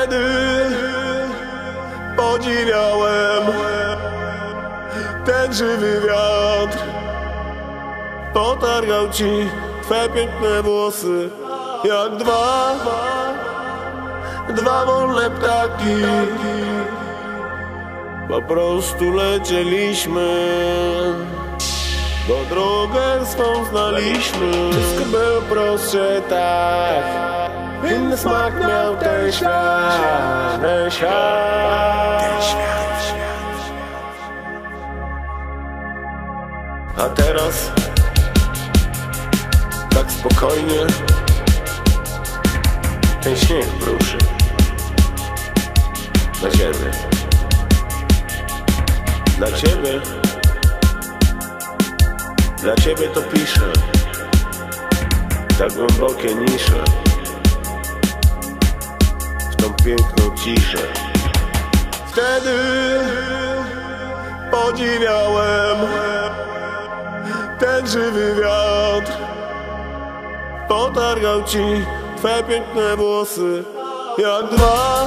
Wtedy podziwiałem ten żywy wiatr. Potargał ci twe piękne włosy Jak dwa, dwa wolne ptaki. Po prostu lecieliśmy Bo drogę swą znaliśmy. Wszystko było prostsze tak Inny smak miał ten świat Ten świat. A teraz tak spokojnie ten śnieg bruszy. Na ziemię. Dla ciebie, dla ciebie to piszę. Tak głębokie nisze piękną ciszę. Wtedy podziwiałem ten żywy wiatr. Potargał ci twe piękne włosy Jak dwa.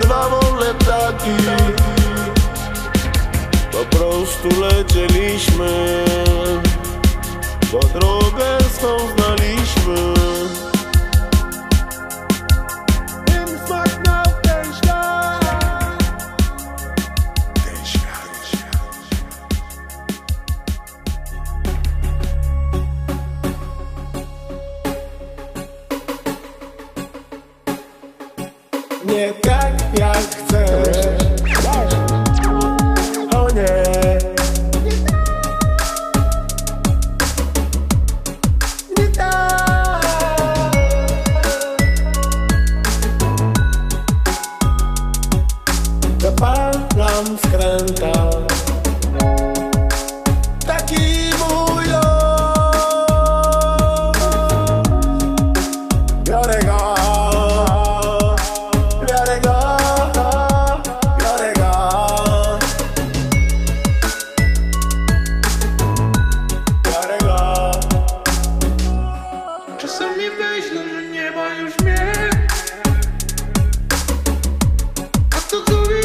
Dwa wolne ptaki. Po prostu lecieliśmy. Bo drogę swą znaliśmy Nie tak jak chcesz myślą, że nie ma już mnie A to co